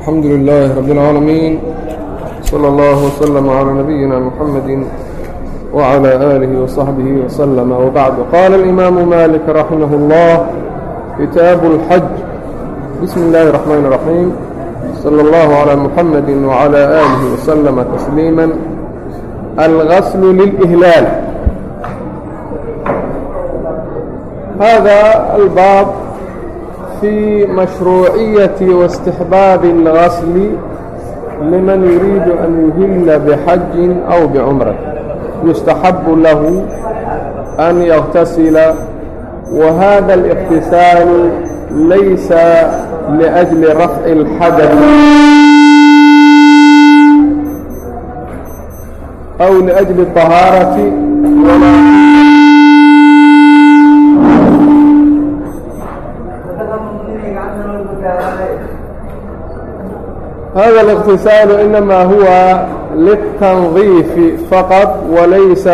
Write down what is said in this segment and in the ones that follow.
الحمد لله رب العالمين صلى الله وسلم على نبينا محمد وعلى آله وصحبه وسلم وبعد قال الإمام مالك رحمه الله كتاب الحج بسم الله الرحمن الرحيم صلى الله على محمد وعلى آله وسلم تسليما الغسل للإهلال هذا الباب في مشروعية واستحباب الغسل لمن يريد أن يهل بحج أو بعمرة يستحب له أن يغتسل وهذا الاغتسال ليس لأجل رفع الحدث أو لأجل الطهارة ولا هذا الاغتسال إنما هو للتنظيف فقط وليس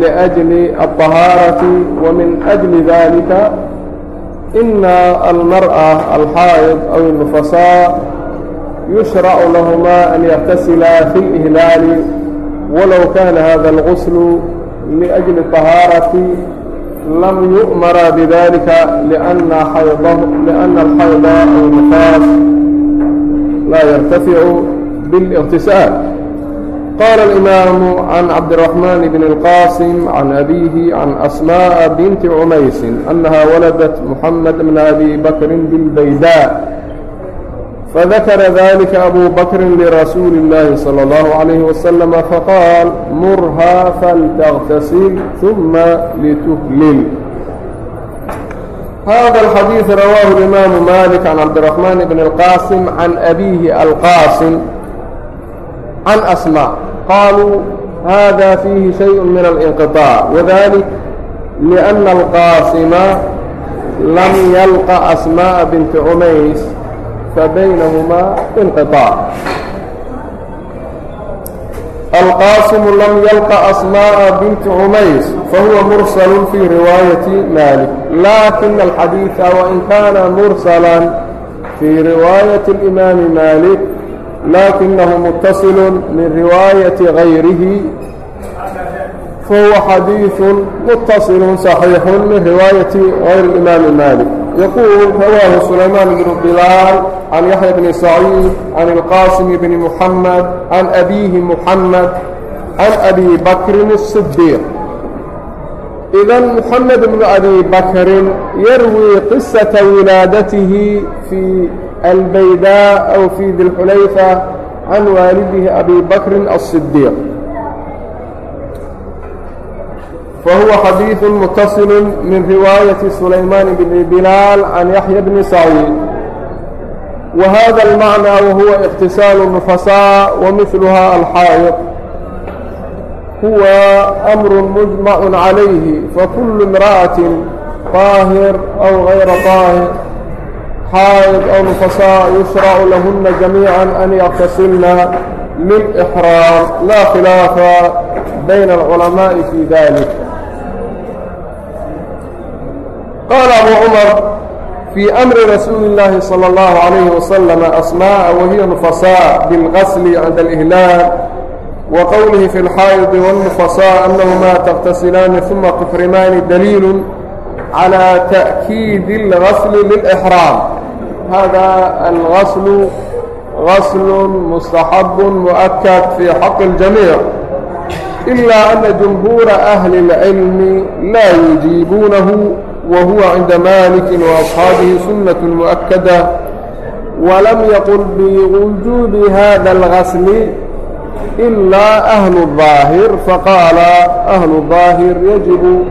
لأجل الطهارة ومن أجل ذلك إن المرأة الحائض أو النفساء يشرع لهما أن يغتسلا في الإهلال ولو كان هذا الغسل لأجل الطهارة لم يؤمر بذلك لأن, حيضه لأن الحيض أو النفاس laa yartaficu biاlاqtisaal qala اlimaamu can cabdiraxmaan bn اlqasim can abihi can asmaءa binti cumaysin anaha waladat muxamed bna abi bakri biاlbayda فذكر ذلك أبو بكر لرسول الله صلى الله عليه وسلم فقال مرها فلتغتسل ثم لتهلل hada الxadيiث rawaahu الإmam malik can cabdiلرaحman bn الqاsim can abihi alqاsim can asmا qaluu hada fiihi شhayء min اlاnqiطاع wdalik لأna اlqاasma lam yalqa asmاءa bint cumays fabaynahmaa inqiطاع alqaasimu lam yalqa asmaaءa binti cumays fahuwa mursalu fii riwaayati maalik laakina alxadiida wain kaana mursalan fii riwaayati اlimaami maalik laakinahu muttaصilu min riwaayati gayrihi fahuwa xadiiثu muttaصilu صaxiixu min riwaayati gayri اlimaami maalik يقول رواه سليمان بن بلال عن يحيى بن سعيد عن القاسم بن محمد عن أبيه محمد عن أبي بكر الصديق إذا محمد بن أبي بكر يروي قصة ولادته في البيداء أو في ذي الحليفة عن والده أبي بكر الصديق فهو xadيiث متصل min riwaaيaة سulayman بن بilaal عan yaحyى بn سacيid وhada المعنى وhuوa اqtisاaل النفsاء وmثlha الxاaيط huوa أmr مجمع عalayه fakul امرأaة طاهر أو غير طاهر xاaيض أو نفساء يشرع لهن جميعا أن يغتسلن من إحرام لا خلاف بين العلماء في ذلك qaala abuu cumar fii amri rasuuli اllaahi salى اllahu عalayhi wasalam asmaaءa wahiya nufasaa biاlgasli cinda اlإhlaal wa qowlihi fi اlxaa'idi wاlnufasaa annahumaa taqhtasilaani uma tuxrimaani daliilu calى taأkiidi اlgasli lilإxraam hada algaslu غsl mustaxab muؤkad fii xaq اljamiic إila ana jumhuura أhli اlcilmi laa yujiibuunahu وهو عند مالك وأصحابه سنة مؤكدة ولم يقل بوجوب هذا الغسل إلا أهل الظاهر فقال أهل الظاهر يجب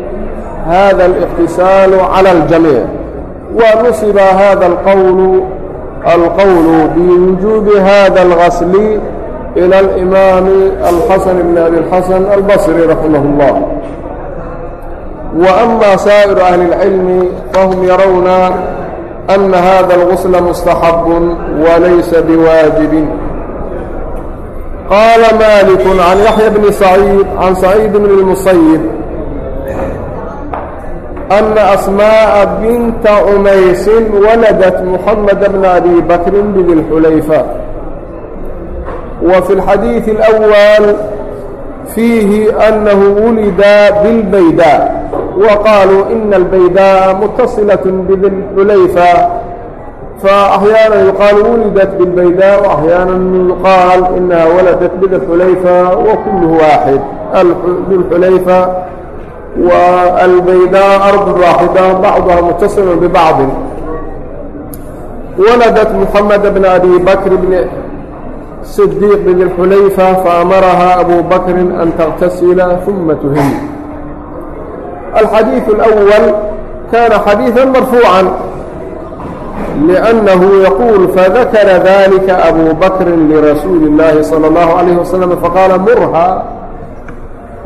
هذا الاغتسال على الجميع ونصب هذا القول القول بوجوب هذا الغسل إلى الإمام الحسن بن أبي الحسن البصري رحمه الله وأما سائر أهل العلم فهم يرون أن هذا الغسل مستحب وليس بواجب قال مالك عن يحيى بن سعيد عن سعيد بن المسيب أن أسماء بنت أميس ولدت محمد بن أبي بكر بذي الحليفة وفي الحديث الأول فيه أنه ولد بالبيداء وqاalوu إن البaydاء متصلة بذiالxulayفة فأحياaنا يuqاaل wulidaت بالبaydاء وأحياanا يuqاaل إنha waladat بذiالxulayفة وkله waaxد ذiالxulayفة والبaydاء أرض واaxدة bعضha متصل ببعض wلدت محمد بن أbي بكر بن صديq بذiالxulayفة فأmرha أbو بكر أن تغتسل ثuمa تهiم الحديث الأول كان حديثا مرفوعا لأنه يقول فذكر ذلك أبو بكر لرسول الله صلى الله عليه وسلم فقال مرها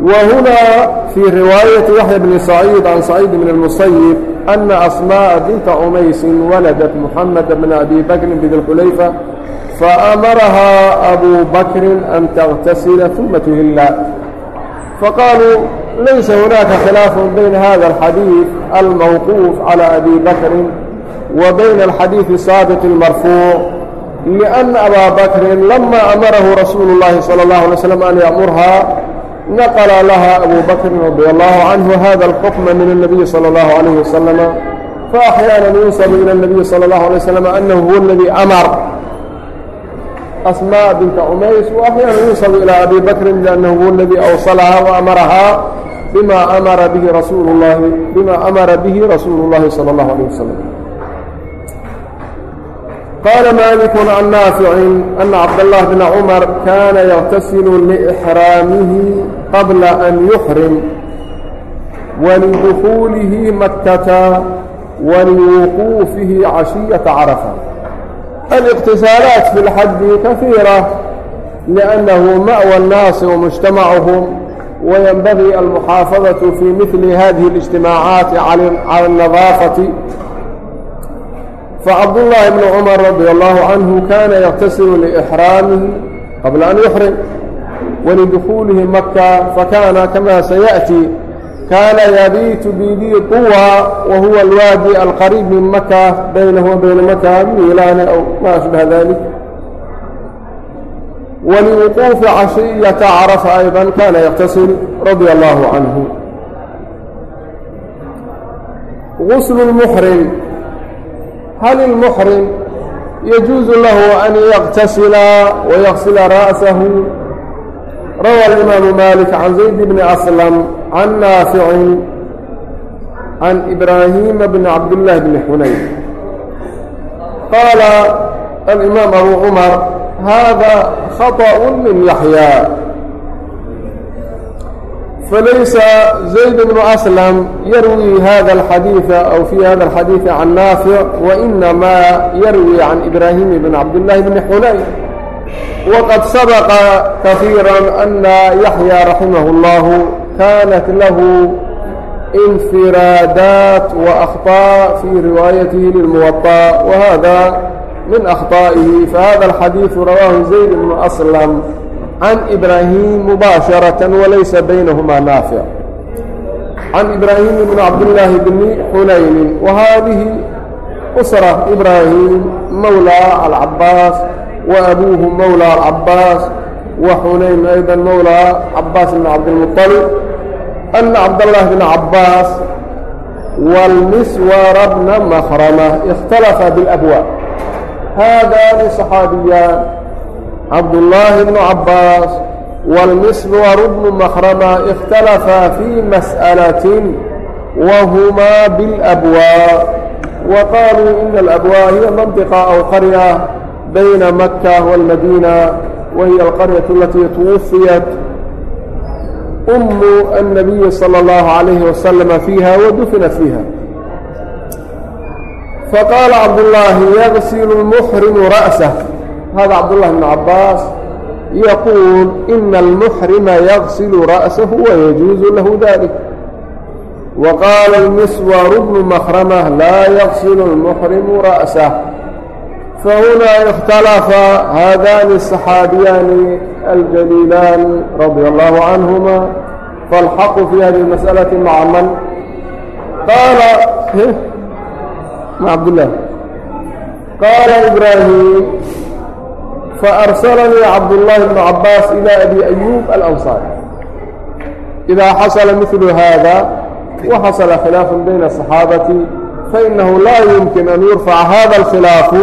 وهنا في رواية يحيى بن سعيد عن سعيد بن المسيب أن أصماء بنت عميس ولدت محمد بن أبي بكر بن الحليفة فأمرها أبو بكر أن تغتسل ثم تهلا فقالوا laysa hunaaka khilaafun bayna hada alxadiid almawquuf calى abi bakri wa bayna alxadiidi الsaabiq اlmarfuuc liأnna abaa bakrin lama amarahu rasuulu اllahi salى اllahu alay slam an yamurhaa naqla laha abu bakrin radia allahu canhu hada alxukma min اnabiyi salى اllahu alayh wasalama faaxyaanan yunsabu ilى اnabiyi salى اllahu alay wasalam anahu huwa اladii amar asmاء بنت عmays وأحيانا يuنصب إلى أbي بكر لأنه هو الذي أوصلهa وأمرهa بma أmra bه رsuuل اللhi بma أmra bه رasuuل اللhi صلى الله عليه وسلم qال مالك عن نافع أن عبدالله بن عمر كان يغتسل لإحرامه قبل أن يحرم ولدخوله مكة ولوقوفه عشية عرفة الاqtiصاaلaaت في الxaد kaثيiرة لأnنه مأوى الناaس ومجتمعهم وينبغي المحاaفظة في مثل هذه الاجتماعاaت على النظاaفة فcبداللهi بن cمر رضي الله عنه كان يقتسل لإحرامه قبل أن يحرم ولدخوله مكة فكان كما سيأتي kaana yabiitu biidii quwa wahuwa alwaadi alqariib min maka baynahu wabayna maka miilaani aw maa ashbaha dalik waliwuquufi cashiyata carafa ayضa kana yaktasil radia allahu canhu guslu اlmuxrim hal ilmuxrim yajuusu lahu an yaktasila wayaksila ra'sahu rawى الإmaaم mالك عan زayd بن أسلم عan ناaفع عan إbrاhيm بن cabdاللh بن xunayn qaala الإmاaم أbو cmر hada khaطأ min يaحyى فlaysa زayd بن أسلم yarwي hada الxadيiث أو fي hada الxadيiث عan ناaفع وإnama yarwي عan إbrاhيm بن cabdاللh بن xunayn وqad sabqa kaثيirا أna yaحyى raximah الlah kanat lah infiraadat وأkطاء fي riwaayaته lلmuwaطأ whada min أkطائihi fahada الxadiiثu rawahu زayd بn أslm can إbrahim mubaaشharaة walaysa baynahma naafiع can إbrahim bn cabdالlaahi bn xulayni whadihi sرة إbrahim mawlى alcabaas وأbوه mولى العbاaس وxunayn أيضا mولى عbاaس بن عبدالمطلب أن عبدالله بن عbاaس والمسور بن مخرمة اkتلفa بالأبواaب hذان صحاaبياn عبداللahi بن عbاaس والمسور بن مخرمة اkتلفa في مسألة وهma بالأبواء وqالوا إن الأبواء هي منطقة أو قرية bayna maka wاlmadiina wahiy alqaryaة alatii twufiyat umu الnabiyi salى اllahu عalayhi waslama fiiha wadufinat fiiha faqaala cabdullaahi yagsilu اlmuxrimu ra'sah hada cabdullahi bn cabaas yaquul ina almuxrima yagsilu ra'sahu wayajuuzu lahu dalik waqaala اlmiswaru bnu makrama laa yagsilu اlmuxrimu ra'sah فهنا اختلف هذان الصحابيان الجليلان رضي الله عنهما فالحق في هذه المسألة مع من؟ قال مع عبد الله قال إبراهيم فأرسلني عبد الله بن عباس إلى أبي أيوب الأنصاري إذا حصل مثل هذا وحصل خلاف بين الصحابة فإنه لا يمكن أن يرفع هذا الخلاف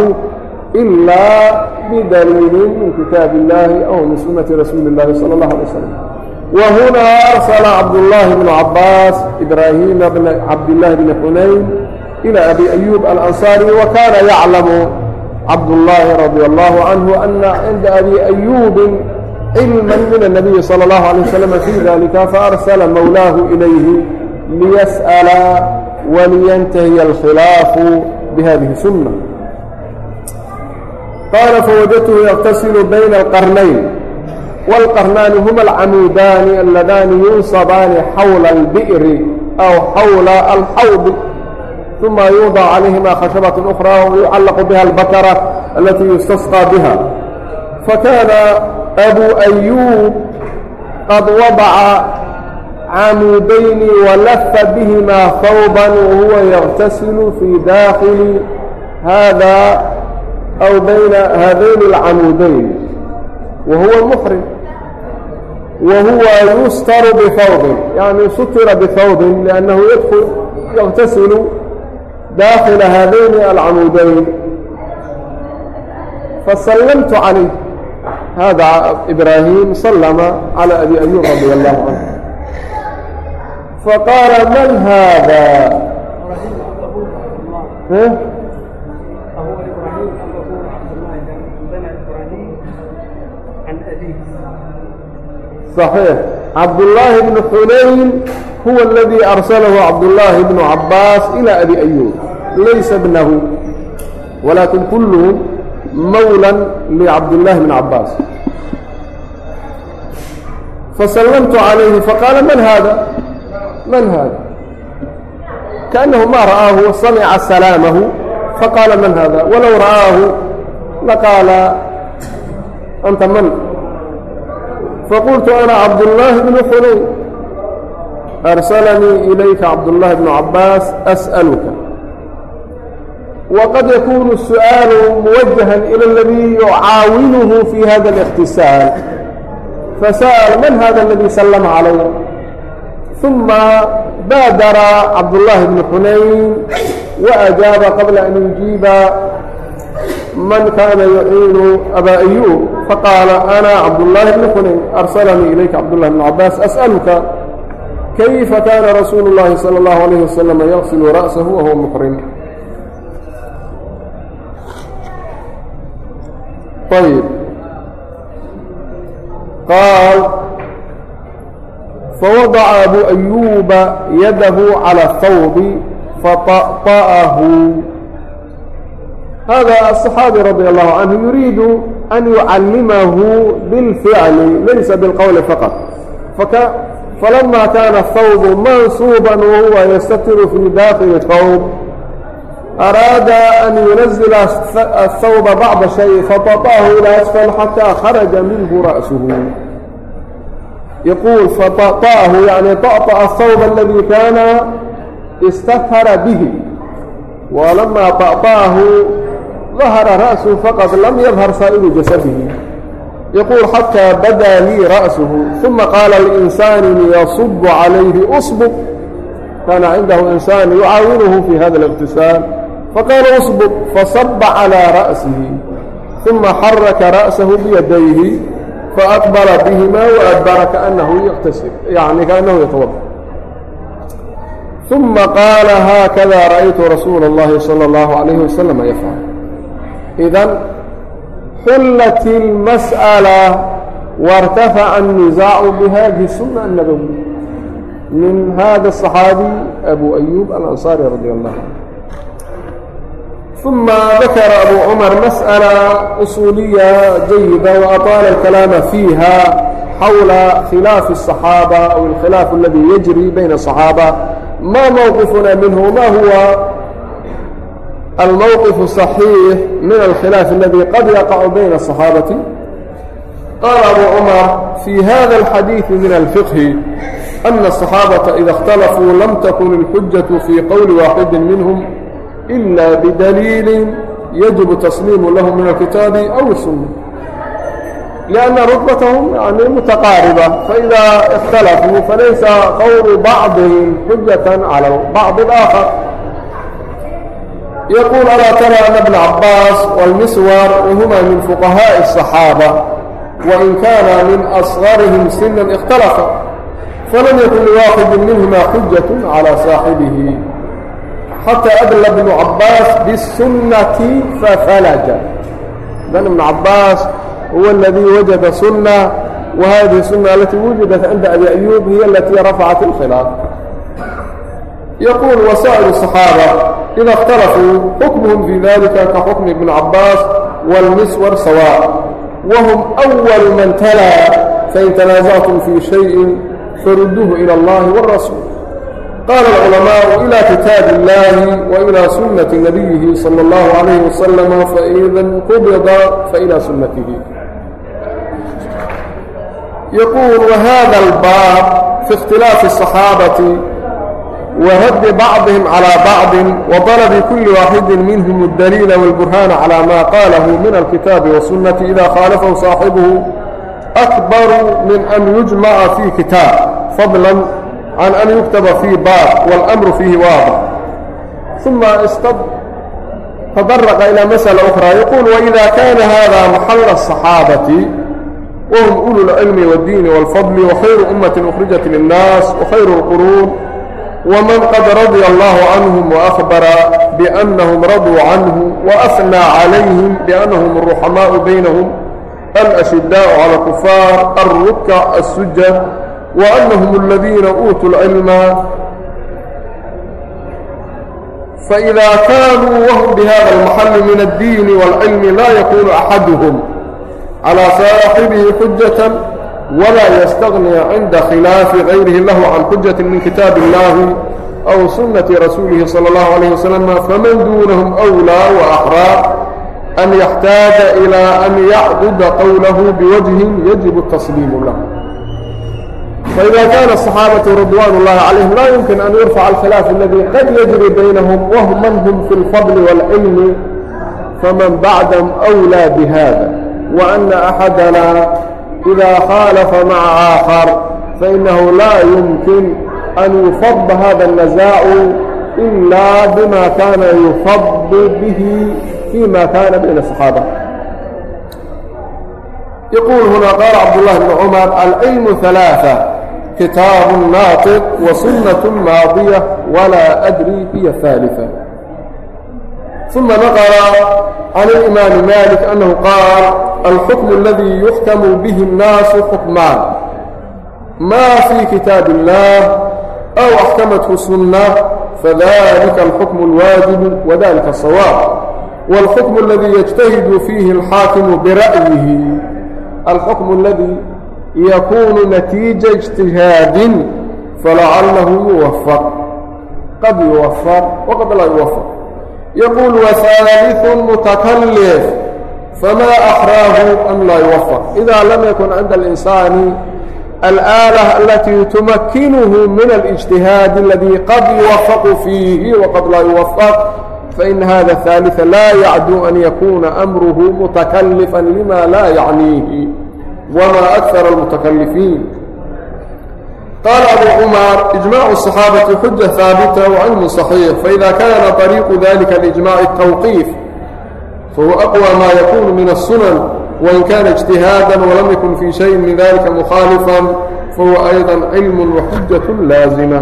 إلا بدليل من كتاب الله أو من سنة رسول الله صلى الله عليه وسلم وهنا أرسل عبد الله بن عباس إبراهيم بن عبد الله بن حنين إلى أبي أيوب الأنصاري وكان يعلم عبد الله رضي الله عنه أن عند أبي أيوب علما من النبي صلى الله عليه وسلم في ذلك فأرسل مولاه إليه ليسأل ولينتهي الخلاف بهذه السنة qaala fawajadtuhu yaqtasilu bayna alqarnayn wاlqarnaani huma alcamuudaani alladaani yunsabaani xawla اlbi'ri aw xawla alxawdi uma yuudac calayhima khashabat أkhra yucallaqu biha albakara alatii yustasqى biha fakaana abu ayuub qad wadaca camuudayni walafa bihima hawban wahuwa yaqtasilu fii daakili haada aw bayna haadayn اlcamuudayn wa huwa mufrid wa huwa yustaru bifawdin yani sutira bifawdin liannahu yadkul yaqtasilu daakila haadayni alcamuudayn fasallamtu calayh hada ibraahim sallama calى abi ayuub radi allahu canه faqaala man haada صحيح cabdاللaahi بن xunayn huwa اladيi arsalahu cabdاللaahi بن cabaas ilىa abi أyuub laysa bnahu walaakin kulهm mawla lcabdالlahi بn cabaas fasallamtu عalayhi faqaala man haada man haada kaأnnahu ma ra'aahu samca salaamahu faqaala man haada walow ra'aahu laqaala anta man faqultu ana cabdullaahi bnu xunay arsalanii ilayka cabdullaahi bnu cabbaas as'aluka waqad yakuunu su'aalu muwajahan ila اladiي yucaawinuhu fi hada اlاkhtisaal fasa'al man hada اladii salama calayh ثuma baadara cabdullaahi bnu xunayn waajaaba qabla an yujiiba man kaana yaciinu abaa ayuub faqaala ana cabdullaahi bni xunayn arsalanii ilayka cabdullahi bn cabbaas as'aluka kayfa kaana rasuulu اllaahi salى اllahu alayh wasalam yaqsilu ra'sahu wahuwa muxrim ayb qaal fawadaca abu ayuuba yadahu calى hawbi faطa'ahu hada aصxaabi radi allahu canhu yuriidu an yucallimahu biاlficli laysa biاlqowli faqad falama kaana athawbu mansuuba wahuwa yastatiru fii daakili thawb araada an yunazila athawba bacda shay faطaطahu ilى asfal xataa kharaja minhu ra'suhu yaquul faطaطahu yani طaطaأa athawba aladii kaana istahara bihi walama طaطahu dahara ra'suhu faqad lam yadhar saa'iru jasadihi yaquul xataa badaa lii ra'suhu uma qaala liinsaani yasubu calayhi usbub kaana cindahu insaan yucaawinuhu fii hada اlاqtisaal faqaala usbub fasaba calىa ra'sihi uma xaraka ra'sahu biyadayhi faaqbala bihimaa waadbara kaanahu yaqtasib yani kaanahu yatawada uma qaala haakada ra'aytu rasuula اllahi salى اllahu عalayhi wasalama yafcal idan xullat اlmasأala waاrtafaca الnisaacu bihadihi الsunna الnabowi min hada الصaxaabi abu ayub alanصaari radi اllah ثuma dakara abu cmar masأala usuuliya jayida وaطaala اlkalaama fiiha xawla khilaafi الصaxaaba aw اlkhilaaf aladi yajri bayna الصaxaaba ma mowqifuna minhu ma huwa الموقف صحيح من الخلاف الذي قد يقع بين الصحابة قال أبو عمر في هذا الحديث من الفقه أن الصحابة إذا اختلفوا لم تكن الحجة في قول واحد منهم إلا بدليل يجب تسليم لهم من الكتاب أو السنة لأن رتبتهم يعني متقاربة فإذا اختلفوا فليس قول بعضهم حجة على بعض الآخر يقول ألا ترى أن ابن عباس والمسور وهما من فقهاء الصحابة وإن كان من أصغرهم سنا اختلفا فلم يكن لواحد منهما حجة على صاحبه حتى أدل ابن عباس بالسنة ففلج بل ابن عباس هو الذي وجد سنة وهذه السنة التي وجدت عند أبي أيوب هي التي رفعت الخلاف يقول وسائر الصحابة إda اkhtalafuu xukmهm fii dalika ka xukmi iبn cabaas wاlmiswar sawاء whm أwal man talىa fain تanaaزactum fii شhayءi faruduhu ilى اllahi wالrasuul qaala الculamaaءu ilى kitaabi اllahi wailى sunati nabiyihi salى اllahu عalayh waslm faida qubida failى sunatihi yaquul whada اlbaab fi اkhtilaafi الصaxaabati wradd bacضihm calى bacضi waطalbi kuli waaxidi minhm اdaliila wاlburhaana calى ma qalahu min alkitaabi wالsunati ida khaalafhu saaxibuhu akbaru min an yujmaca fii kitaab fadla can an yuktaba fii baab wاlmru fiihi waadx uma tadaraqa ilى masأla أkhra yaquul waإida kana hada maxala الصaxaabati whm ulu اlcilmi wاddiini wاlfadli wkhayru umaةi أkhrijat lلnaas wkhayru اlquruun ومن قد رضي الله عنهم وأخبر بأنهم رضوا عنه وأثنى عليهم بأنهم الرحماء بينهم الأشداء على الكفار الركع السجة وأنهم الذين أوتوا العلم فإذا كانوا وهم بهذا المحل من الدين والعلم لا يكون أحدهم على صاحبه حجة walaa yastagniya cinda khilaafi gayrihi lahu can xujati min kitaabi illaahi aw sunnati rasuulihi salى اllahu alayh wasalam faman duunahum wlaa waaxraa an yaxtaaja ilaa an yacduda qowlahu biwajhin yajibu tasliimu lahu faida kaana aصaxaabatu ridwaan اllahi calayhim laa yumkin an yurfaca alkhilaafu aladi qad yajri baynahum wahman hum fi اlfadli wاlcilmi faman bacdahum أwlىa bihada wa ana axadana إذا خالف مع آخر فإنه لا يمكن أن يفض هذا النزاع إلا بما كان يفض به فيما كان بين الصحابة يقول هنا قال عبد الله بن عمر العلم ثلاثة كتاب ناطق وسنة ماضية ولا أدري هي الثالثة ثم نقل عن الإمام مالك أنه قال alxukm اladii yuxkamu bihi الnaasu xukmaan maa fii kitaabi اllah aw axkamathu sunna fadalika alxukm اlwaajibu wadalika asawaab wاlxukm اladii yجtahidu fiihi اlxaakimu bira'yihi alxukm اladii yakunu natiija اجtihaadin falacallahu yuwafaq qad yuwafaq waqad laa yuwafaq yaquul wahaalث mutakalif famaa akraahu an laa yuwafaq idaa lam yakun cinda alinsaani alaalah alatii tumakinuhu min alijtihaadi aladii qad yuwafaqu fiihi waqad laa yuwafaq fain hada haaliثa laa yacduu an yakuuna amruhu mutakalifan lima laa yacniihi wmaa akara almutakalifiin qaala abu cumar ijmac الصaxaabati xuja haabita wacilmu صaxiix faida kaana طariiqu dalika اlijmac الtawqiif fahuwa aqwى ma yakunu min الsunan wain kana اجtihaadan walam yakun fii shayin min dalika mukhaalifa fahuwa ayضa cilm waxujaة laazima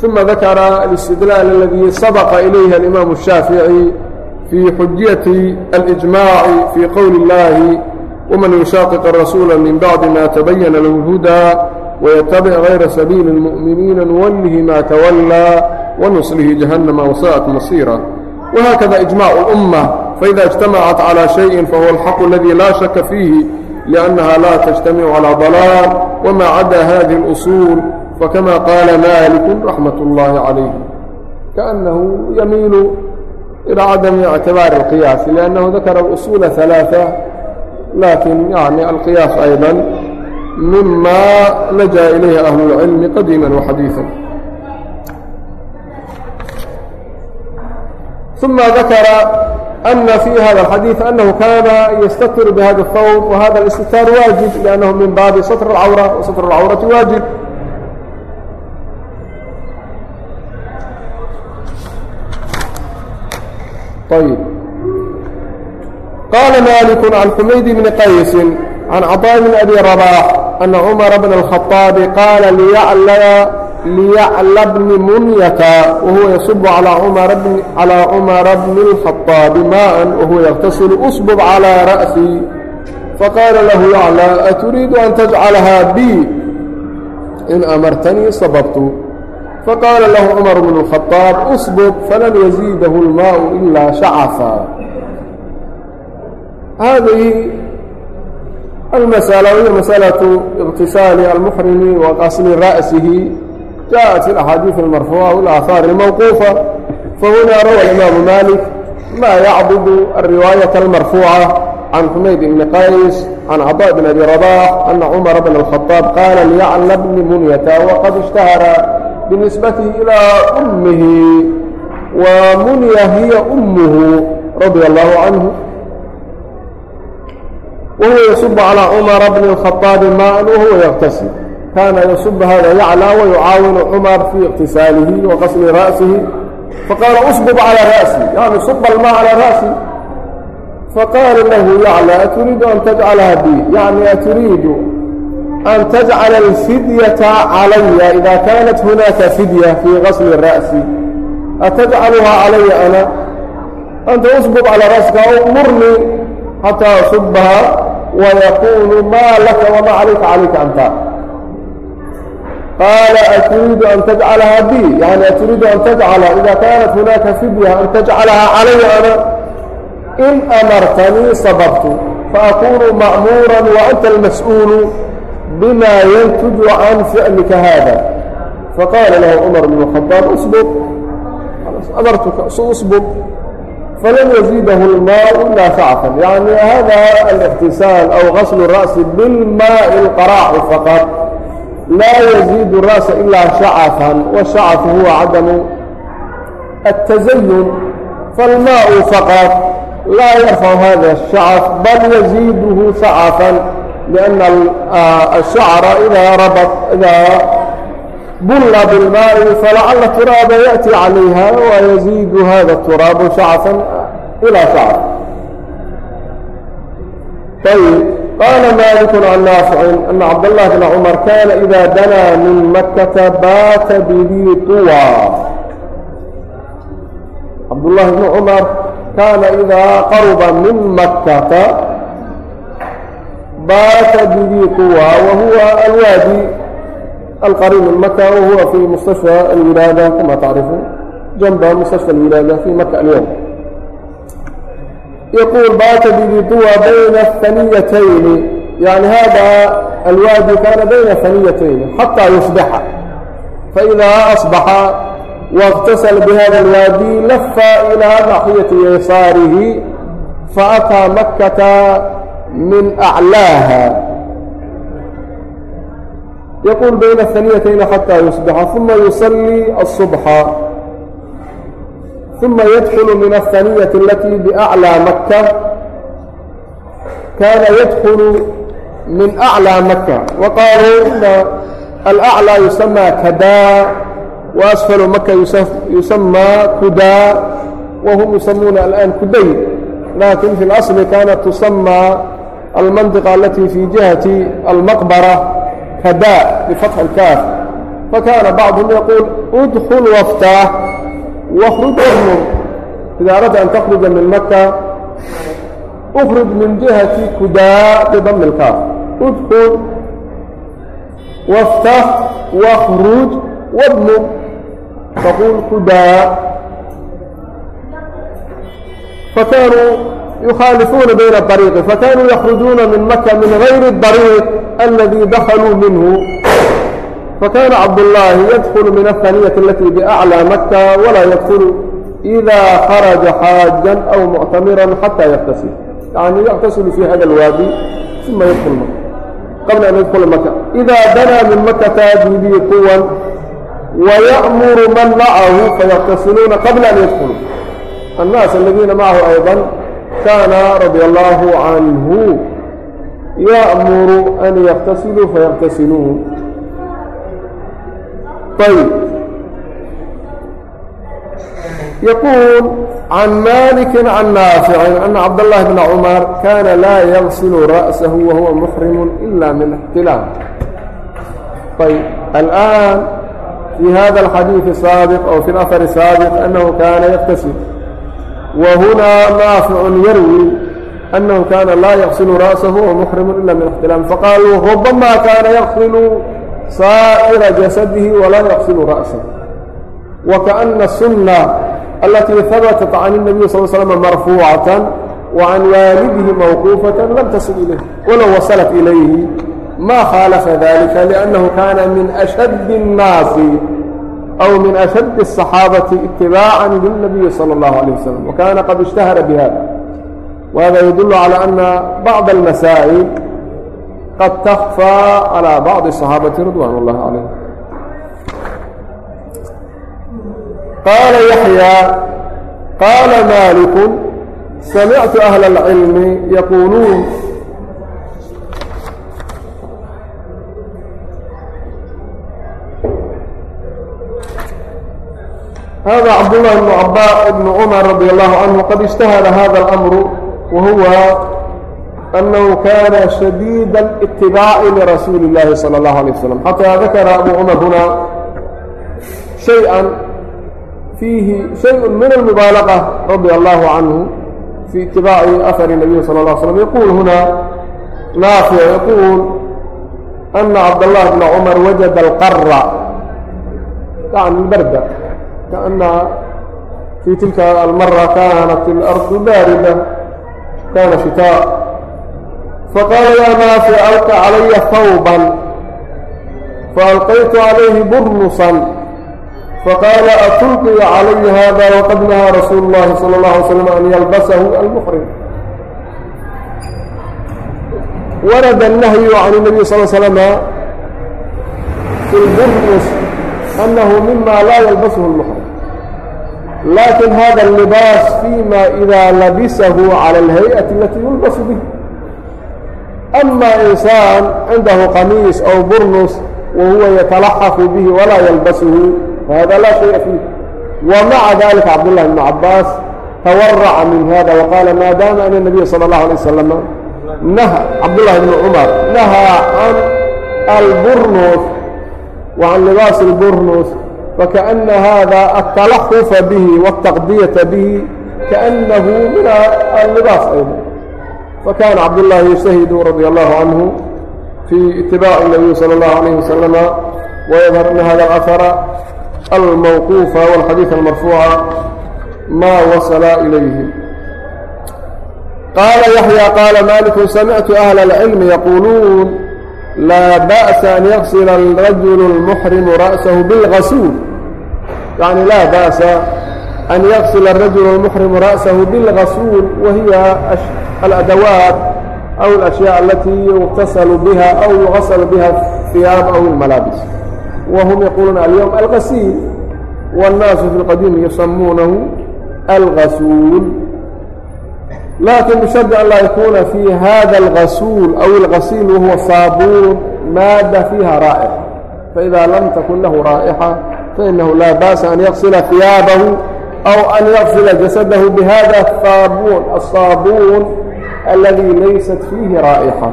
ثuma dakara اlاstidlaal اladii sabqa ilayhi alimam الshaafiعي fii xujiyati اlإجmaci fii qowli اllahi wman yushaaqiq rasuula min bacdi ma tabayana lahu hudaa ويتبع غyر سبيل المؤمiنين نوله mا تولى ونصلh جهنم وساءت مصيرا وهكذا إجماع الأمة فإذا اجتمعت على شيء فهو الحق الذي لا شك فيه لأنها لا تجتمع على ضلال وما عدا هذه الأصول فكما قال مالك رحمة الله عليه كأنه يميل إلى عدم اعتبار القياس لأنه ذكر الأصول ثلاثة لكن يعني القياس أيضا مما لجأ إليه أهل العلم قديما وحديثا ثم ذكر أن في هذا الحديث أنه كان يستتر بهذا الثوب وهذا الاستتار واجب لأنه من باب ستر العورة وستر العورة واجب طيب قال مالك عن حميد بن قيس عن عطاء بن أبي رباح أن عمر بن الخطاب قال ليعلى ليعلى بن منية وهو يصب على عمر بن, على عمر بن الخطاب ماء وهو يغتسل أصبب على رأسي فقال له يعلى أتريد أن تجعلها بي إن أمرتني صببت فقال له عمر بن الخطاب أصبب فلن يزيده الماء إلا شعفا هذه المسألة هي مسألة اغتسال المحرم وغسل رأسه جاءت في الأحاديث المرفوعة والآثار الموقوفة فهنا روى الإمام مالك ما يعضد الرواية المرفوعة عن حميد بن قيس عن عطاء بن أبي رباح أن عمر بن الخطاب قال ليعلى بن منية وقد اشتهر بنسبته إلى أمه ومنية هي أمه رضي الله عنه وهو يصب على عمر بن الخطاب ماء وهو يغتسل kaana yasub hada yaclى wayucaawinu cumar fii iktisaalihi wa qasli ra'sihi faqaala usbub calى ra'si yani sub almaa calى ra'si faqaala lahu yaclى aturiidu an tajcalaha bi yani aturiidu an tajcala alfidyata calaya ida kaanat hunaka fidya fii qasli ra'si atajcaluha calaya ana anta usbub calى ra'sika o murni xataa subha wayaquulu maa laka wamaa calayka calayka anta qaala aturiidu an tajcalahaa bi yani aturiidu an tajcala idaa kaanat hunaaka fidya an tajcalahaa calaya ana in amartanii sababtu faakunu ma'muuran wa anta almas'uulu bima yantuju can ficlika hada faqaala lahu cumar bn khadaab usbur amartuka usbur falam yaziidahu اlmaau ila shacfan yani hada اlاxtisaan aw gaslu الra'si bilmaaءi اlqaraaci faqad laa yaziid الra'sa ilaa shacafan washacaf huwa cadamu الtazayun falmaau faqad laa yarfacu hada الshacaf bal yaziiduhu shacafan لأnna الshacra idaa bulla bilmaai falacala turaaba yaأti calayha wayaziidu hada turaabu shacafan ilaa shacaf قال مالك عن نافع أن عبد الله بن عمر كان إذا دنا من مكة بات بذي طوى عبد الله بن عمر كان إذا قرب من مكة بات بذي طوى وهو الوادي القريب من مكة وهو في مستشفى الولادة كما تعرفون جنب مستشفى الولادة في مكة اليوم يقول بات ببطوى بين الثنيتين يعني هذا الوادي كان بين ثنيتين حتى يصبح فإذا أصبح واغتسل بهذا الوادي لف إلى ناحية يساره فأتى مكة من أعلاها يقول بين الثنيتين حتى يصبح ثم يصلي الصبح uma yadkulu min asaniyati alatii biaclaa makka kaana yadkulu min aclaa makka waqaaluu ina alaclىa yusamaa kadaa waasfalu maka yusamaa kudaa wahum yusamuuna alآan kuday laakin fi اlaصli kaanat tusamaa almanطiqa alati fii jihati almaqbara kada bifatxi اlkaaf fakaana bacضhm yaquul udkul waftaah واخرجهم إذا أردت أن تخرج من مكة اخرج من جهة كداء بضم الكاف ادخل وافتح واخرج واضمم تقول كداء فكانوا يخالفون بين الطريق فكانوا يخرجون من مكة من غير الطريق الذي دخلوا منه فkاn cبdاللhi ydkل min الثانiyة اlatي بأعlى mkة وlaa ydkل إda hرجa xاaجا أو mctamira xatى yktasil yni yctasil في hada الwaadi uma ydkل mk qabla an ydkla maka إida banى min makta dibii quwa وyأmر man macahu fayktasiluuna qabla an ydkلوu الناas اladiina macahu أيضا kana radي الlaه عanهu yأmر an yktasilوu fayktasilوun ayb yaquul can maliki can naaficin ana cabdاllahi bna cumar kana laa yagsil ra'sahu wahuwa muxrimu ila min ixtilaam ayb alaan fi hada alxadiiثi saabiq ow fi اlafari saabiq anahu kana yaktasib wahunaa naaficun yarwi anahu kana laa yagsil ra'sahu wahuwa muxrimu ila min ixtilaam faqaaluu rubama kana yaqsilu saa'ira jasadihi walaa yaqsilu ra'sahu wakaأna الsunna alatii habatat can الnabiy sal slm marfuucatan wacan waalidihi mawquufatan lam tasil ilayh walow wasalat ilayhi ma khaalafa dalika liأnnahu kaana min ashaddi الnaasi أو min أشhد الصaxaabati itibaaca lلnabiyi slى الlaه عalيه waslm وkaana qad اشhtahara bihada whada yadul calى أna bacd الmasaaئل qad تkفىa عalى bacضi الصaxaabati ridwan الlahi عalayh qaala yaحyىa qaala maliku samictu أhla الcilmi yaquuluun hada cabd لlah بn caba bn cmar radي اllahu canهu qad اجتahada hada الأmr wa أنه كان شديد الاتباع لرسول الله صلى الله عليه وسلم حتى ذكر أبو عمر هنا شيئا فيه شيء من المبالغة رضي الله عنه في اتباع أثر النبي صلى الله عليه وسلم يقول هنا نافع يقول أن عبد الله بن عمر وجد القرة يعني البردة كأن في تلك المرة كانت الأرض باردة كان شتاء faqaala yaa naafi alqa calaya hawban faalqaytu calayhi burnusan faqaala atulqiya calaya hada waqad nahaa rasuulu llahi sala اllahu alay slam an yalbasahu almuxrim warada annahyu can الnabiy sal slama fi lburnus annahu mima laa yalbasuhu اlmuxrim lakin hada اlibaas fima ida labisahu cala اlhay-ati alatii yulbasu bih أma insaan cindahu qamiis ow burnus wahuwa yatalaxafu bihi walaa yalbasuhu fahada laa shaya fiih wamaca dalika cabdالlahi bn cabaas tawaraca min hada waqaala maadaama ana الnabiya salى الlahu alيه wasalama cabdulahi bni cumar nahaa can alburnus wacan libaasi اlburnus fakaأna hada atalaxufa bihi wالtaqdiyaةa bihi kaأnahu min alibaas ayda وكان عبد الله يجتهد رضي الله عنه في اتباع النبي صلى الله عليه وسلم ويظهر أن هذا الأثر الموقوف والحديث المرفوع ما وصل إليه قال يحيى قال مالك سمعت أهل العلم يقولون لا بأس أن يغسل الرجل المحرم رأسه بالغسول يعني لا بأس an yaqsila rajulu muxrimu ra'sahu bilqasuul wa hiya aladawaat aw alashyaa alatii yuqtasalu biha aw yuqasalu biha ahiyaab aw almalaabis wa hum yaquuluuna alyowm alqasiil wاnnaasu fi lqadiim yusamuunahu alqasuul laakin bishadi an laa yakuuna fii hada alqasuul aw alqasiil wahuwa saabuun maada fiiha raa'ixa faida lam takun lahu raa'ixa fainahu laa ba'sa an yaqsila hiyaabahu أو أن يغسل جسده بهذا الصابون الصابون الذي ليست فيه رائحة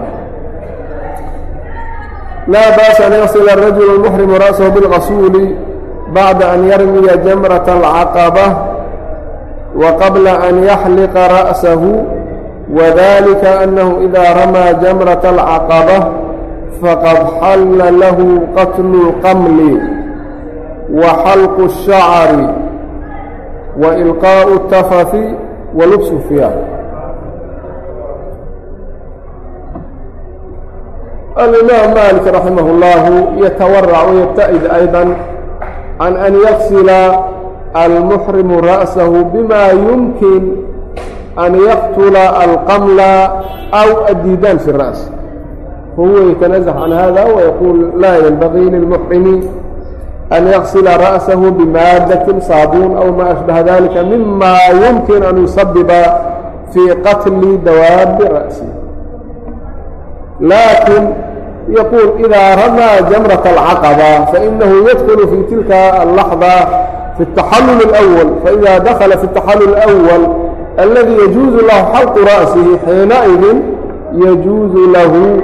لا بأس أن يغسل الرجل المحرم رأسه بالغسول بعد أن يرمي جمرة العقبة وقبل أن يحلق رأسه وذلك أنه إذا رمى جمرة العقبة فقد حل له قتل القمل وحلق الشعر وإلقاء التفث ولبس الثياب الإمام مالك رحمه الله يتورع ويبتئد أيضا عن أن يغسل المحرم رأسه بما يمكن أن يقتل القمل أو الديدان في الرأس هو يتنزح عن هذا ويقول لا ينبغي للمحرم an yaksila ra'sahu bimaadatin saabuun aw maa ashbaha dalika mima yumkin an yusabiba fii qatli dawaabi ra'si laakin yaquul idaa ramaa jamrata alcaqaba fainahu yadkulu fi tilka allaxda fi اtaxallul اlأwal faida dakala fi اtaxallul اlأwal aladi yajuuzu lahu xalqu ra'sihi xiinaidin yajuuzu lahu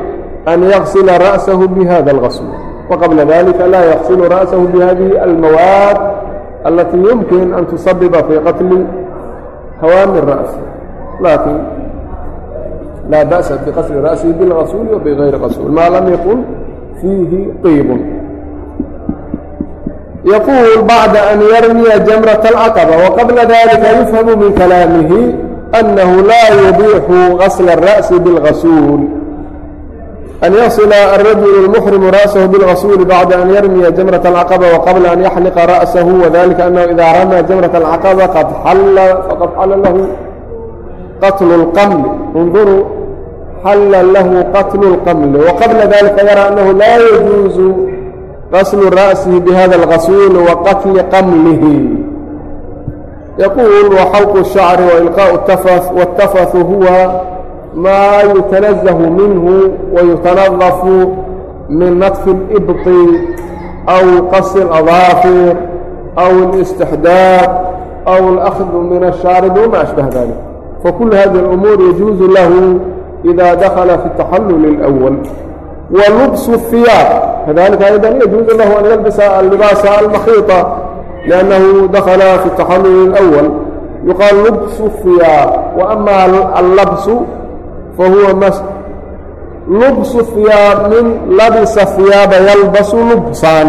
an yaksila ra'sahu bihada اlgasl وqبلa ذلك لا يغسل رأسه بهذه المواد التي يمكن أن تسبب في قتل هوام الرأس لكن لا بأس بغسل رأسه بالغسول وبغير غسول ما لم يكن فيه طيب يقول بعد أن يرمي جمرة العقبة وقبل ذلك يفهم من كلامه أنه لا يبيح غسل الرأس بالغسول an yasila arajulu lmuxrimu ra'sahu bilqasuuli bacda an yarmiya jamrat alcaqaba waqabla an yaxliqa ra'sahu wadalika annahu ida rama jamrat alcaqaba qad xalla faqad xalla lahu qatlu lqamli unduruu xalla lahu qatlu lqamli waqabla dalika yara annahu laa yajuuzu qaslu ra'sihi bihada alqasuul waqatli qamlihi yaquul waxalqu الshacri wailqaءu اtafah wاtafathu huwa maa yutanazahu minhu wayutanadafu min nadfi اlibطi aw qasi اladaafir aw اlاstixdaad aw اlأkhdu min الshaarib wma ashbaha dalik fakul hadi اlumuur yajuuzu lahu إida dakla fi اtaxallul اlأwal walubsu الhiyaab kadalika aydan yajuuzu lahu an yalbisa allibaasa almakhiita liannahu dakala fi اtaxallul اlأwal yuqaal lubsu الhiyaab waama allabsu fahuwa mas lubsu iyaab min labisa iyaaba yalbasu lubsan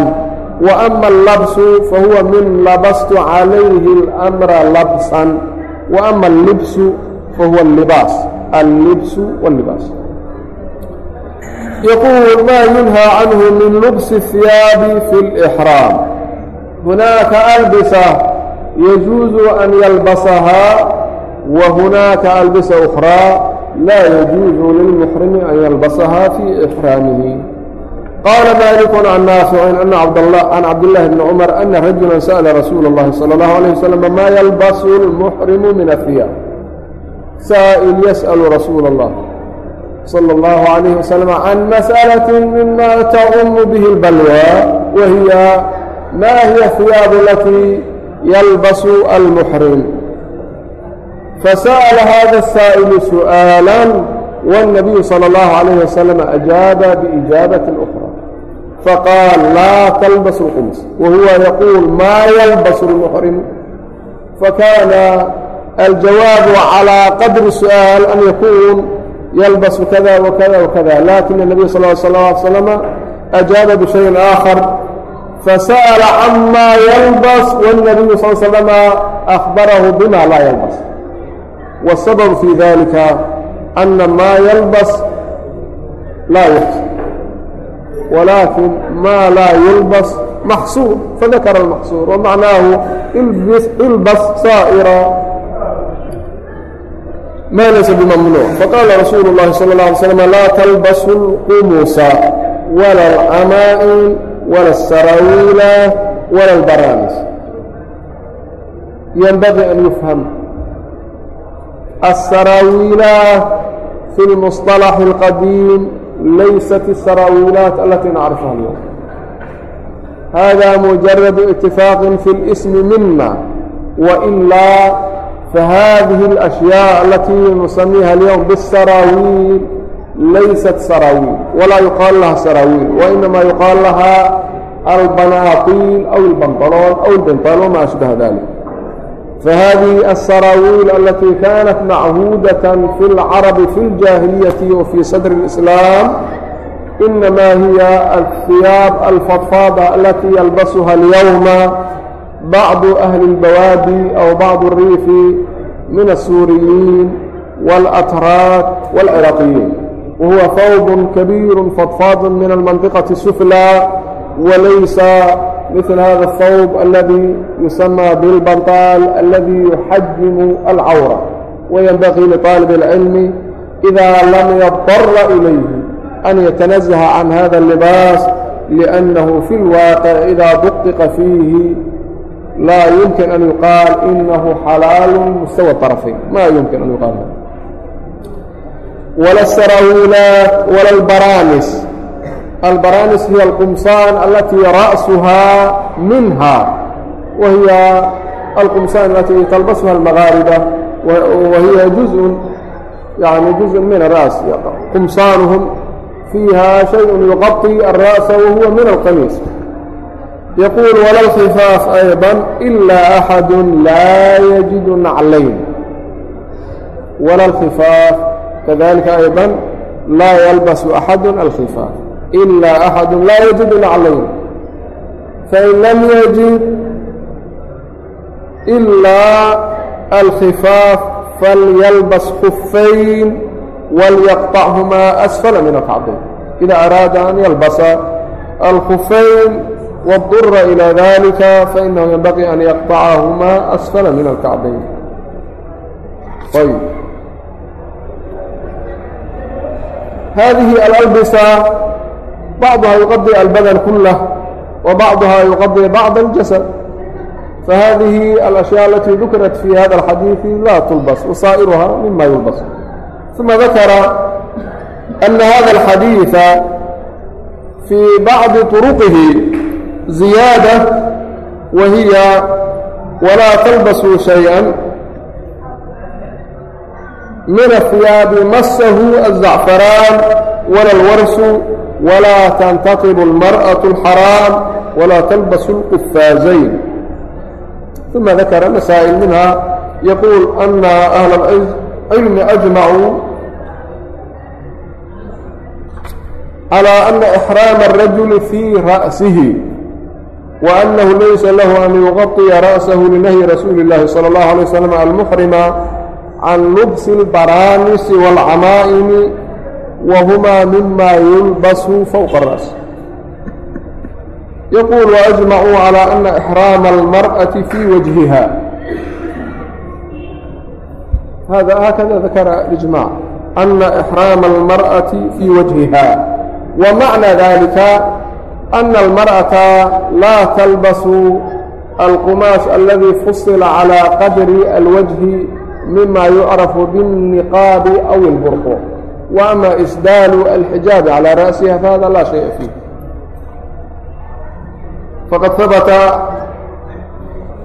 wa ama allabsu fahuwa min labastu calayhi اlmra labsan wa ama allibsu fahuwa اllibaas allibsu wاllibaas yaquul ma yunhى canhu min lubsi ثiyaabi fi اlإxraam hunaaka albisa yajuuzu an yalbasahaa wa hunaaka albisa أkhraa laa yajuuzu lilmuxrimi an yalbasahaa fii ixraamihi qaala maaliku can naaficin can cabdillaahi bni cumar ana rajula sa'la rasuula اllahi salى اllahu alayه wasalam maa yalbasu lmuxrimu min afiya saa'il yas'alu rasuula اllah salى اllahu عalayh wasalam can masأlaةi mima tacumu bihi اlbalwa wahiya maa hiya athiyaabu lati yalbasu almuxrim فسأل هذا السائل سؤالا والنبي صلى الله عليه وسلم أجاب بإجابة أخرى فقال لا تلبس القمص وهو يقول ما يلبس المحرم فكان الجواب على قدر السؤال أن يكون يلبس كذا وكذا وكذا لكن النبي صلى الله عليه وسلم أجاب بشيء آخر فسأل عما يلبس والنبي صلى الله عليه وسلم أخبره بما لا يلبس والسبب في ذلك أن ما يلبس لا يحصل ولكن ما لا يلبس محصور فذكر المحصور ومعناه البس, البس سائرا ما ليس بممنوع فقال رسول الله صلى الله عليه وسلم لا تلبسوا القموس ولا الأمائم ولا السراويل ولا البرانس ينبغي أن يفهم السراويلات في المصطلح القديم ليست السراويلات التي نعرفها اليوم هذا مجرد اتفاق في الاسم منا وإلا فهذه الأشياء التي نسميها اليوم بالسراويل ليست سراويل ولا يقال لها سراويل وإنما يقال لها البناطيل أو البنطلون أو البنطال وما أشبه ذلك فهذه السراويل التي كانت معهودة في العرب في الجاهلية وفي صدر الإسلام إنما هي الثياب الفضفاضة التي يلبسها اليوم بعض أهل البوادي أو بعض الريف من السوريين والأتراك والعراقيين وهو ثوب كبير فضفاض من المنطقة السفلى وليس مثل هذا الثوب الذي يسمى بالبنطال الذي يحجم العورة وينبغي لطالب العلم إذا لم يضطر إليه أن يتنزه عن هذا اللباس لأنه في الواقع إذا دقق فيه لا يمكن أن يقال إنه حلال مستوى الطرفين ما يمكن أن يقال ولا السراولات ولا البرانس البرانس هي القمصان التي رأسها منها وهي القمصان التي تلبسها المغاربة وهي جزء يعني جزء من الرأس قمصانهم فيها شيء يغطي الرأس وهو من القميص يقول ولا الخفاف أيضا إلا أحد لا يجد نعلين ولا الخفاف كذلك أيضا لا يلبس أحد الخفاف إlا أxad laa yجid naclayn fain lam yجid إlا الkخفاaf falyalbس خfayn وalyqطchmaa أsفل min الkacbayn إida araada an yalbasa الkخfayn واdura إilى dalika fainahu ynbaqي an yaqطcahumaa asfala min اlkacbayn ayb hadihi alalbisa بعضها يغطي البدن كله وبعضها يغطي بعض الجسد فهذه الأشياء التي ذكرت في هذا الحديث لا تلبس وصائرها مما يلبس ثم ذكر أن هذا الحديث في بعض طرقه زيادة وهي ولا تلبسوا شيئا من الثياب مسه الزعفران ولا الورس وlaa تntaطib الmarأaة الxarاam وlaa تlbس الqfاaزayn ثuma dakara masaaئل minha yaquul أna أhل الcilmi أجmacuu عalى أن إحرام الرجل في رأسه وأنه ليس له أن يغطي رأسه لنهي رسول الله صلى الله عليه وسلم المحرم عن lubsi البرانس والعمائم وهma مima يلبس فوق الرأس يقول وأجمعوا على أن إحrاaم المرأة في وجهها هذا هكذا ذكر الإجماع أن إحrاaم المرأة في وجهها ومعنى ذلك أن المرأة لا تلبس القماش الذي فصل على قدر الوجه مما يعرف بالنقاب أو البرقوع وأma إsdاal الxijaabi عalى ra'siha fahada laa شhayءa فيih faqad habta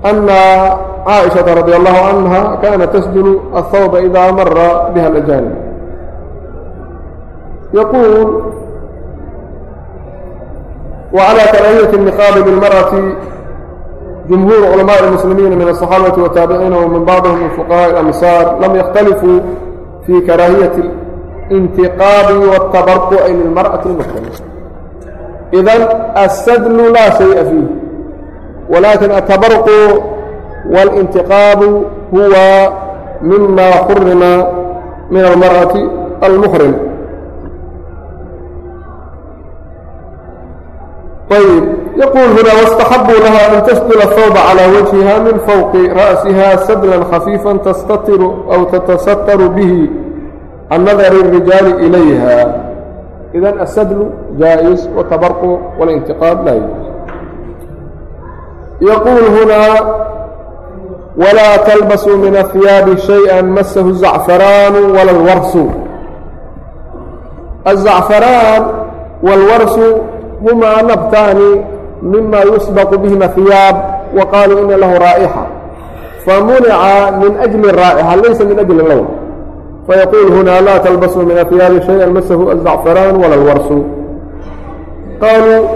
أna caaئiشhaةa radي الlaه عanهa kana tasdل الhوba إida mara bha الأjanib yquul وعalى karaahiyaة النiqاab bالmarأة جمهوur cلماء المسلمين min الصحاabaةi وتaaبعiina وmin bعضهم min فقهاء الأمsاar lam ykتalفوu fي karaahiyaة intiqaabi watabarquci lilmar'ati lmuxrima idan asadlu laa shaya fiih walaakin atabarqu waاlintiqaabu huwa mima xurima min almar'ati almuxrim ayb yaquul huna wastaxabuu laha an tasdula hawba calaa wajhiha min fowqi ra'siha sadlan khafiifa tastatiru aw tatasattaru bihi النdر الرiجاaل إلyها إذا السdل جائز والتبرق والانتقاaب lا يجوز يقول هنا ولا تلبسوا من الثياب شيئا مسه الزعفران ولا الورس الزعفران والورس هما نبتان مما يسبق بهما ثياب وقالوا إن له رائحة فمنع من أجل الرائحة ليس من أجل اللون ويقول هنا لا تلبسوا من أثياب شيئا مسه الزعفران ولا الورس قالوا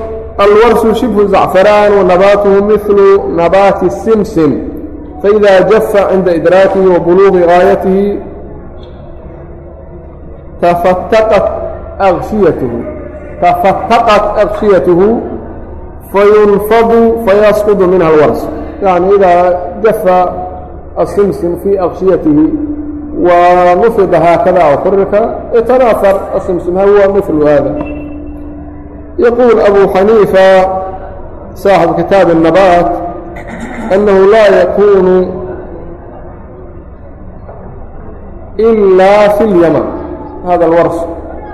الورس شبه الزعفران ونباته مثل نبات السمسم فإذا جف عند إدراكه وبلوغ غايته تفتقت أغشيته تفتقت أغشيته فينفض فيسقط منها الورس يعني إذا جف السمسم في أغشيته ونصب هكذا أو حرك اتناثر السمسم هو مثل هذا يقول أبو حنيفة صاحب كتاب النبات أنه لا يكون إلا في اليمن هذا الورص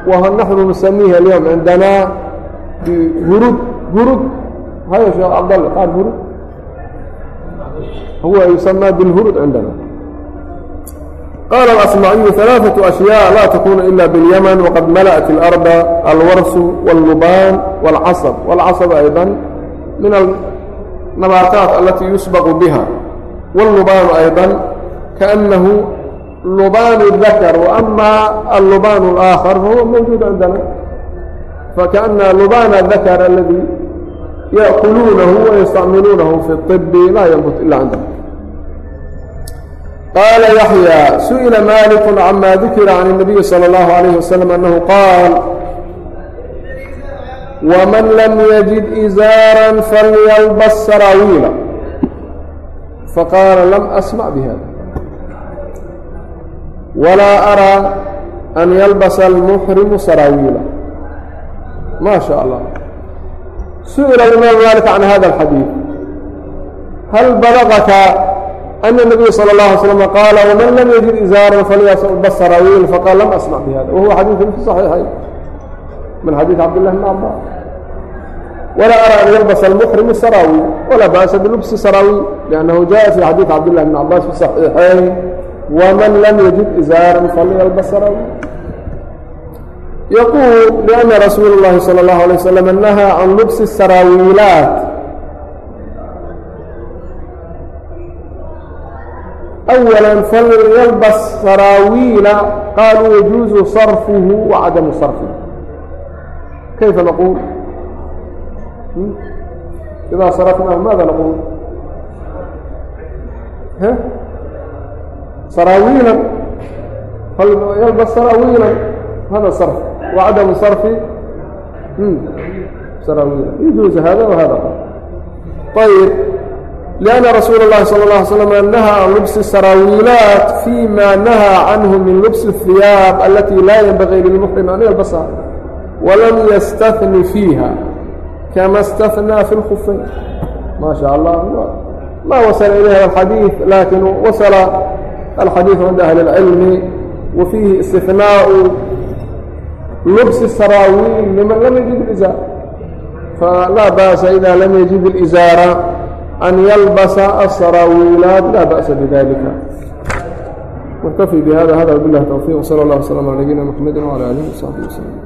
ونحن نسميه اليوم عندنا هرب هرب هيا شيخ عبد الله تعرف هرب هو يسمى بالهرب عندنا قال الأصمعي ثلاثة أشياء لا تكون إلا باليمن وقد ملأت الأرض الورس واللبان والعصب والعصب أيضا من النباتات التي يسبق بها واللبان أيضا كأنه لبان الذكر وأما اللبان الآخر فهو موجود عندنا فكأن لبان الذكر الذي يأكلونه ويستعملونه في الطب لا ينبت إلا عندنا qaala yaxyaa su'ila maaliku cama dukira can الnabiyi salى اllahu alayh wasalam annahu qaal waman lam yajid izaaran falyalbas saraawiila faqaala lam asmac bihada walaa araa an yalbasa almuxrimu saraawiila ma sha allah su'ila imaam maalik can hada alxadiid hal balaqaka أن النبي صلى الله عليه وسلم قال ومن لم يجد إزاarا فlyصع بصراwيl فقال لم أسمع بhda وهو xadيiث في صحيiحayn من xadيiث cبدالله بن عbاس ولا أرى أن يلبس المحرم سراawيل ولا بأس بلبس سراawيل لأنه جاء في xadيiث cبدالله بن عbاس في صحيiحayn ومن لم يجد إزاarا فlyلبس سراawيل يقول لأن رسول الله صلى الله عليه وسلم نهى عن لبس السراawيلات أولا فليلبس سراويل قالوا يجوز صرفه وعدم صرفه كيف نقول إذا صرفناه ماذا نقول ها سراويلا فليلبس سراويلا هذا صرف وعدم صرف سراويلا يجوز هذا وهذا طيب لأnna rasuul الlahi salى اله عlي slm naha can lubs saraawiilaat fii ma nahaa canhu min lubs الثiyaab alatii laa yenbaqii lilmuxrim an yalbasaa walam yastahni fiiha kama اstahnaa fi اlkufayn ma sha allah maa wasla ilayh اxadiiث lakin wasla alxadiiثu cinda ahli اlcilmi wa fiihi istihnaau lubsi saraawiil liman lam yajib اlizaar falaa baasa ida lam yajib اlizaara أن يلبس السراويلات لا بأس بذلك نكتفي بهذا هذا وبالله التوفيق وصلى الله وسلم على نبينا محمد وعلى آله وصحبه وسلم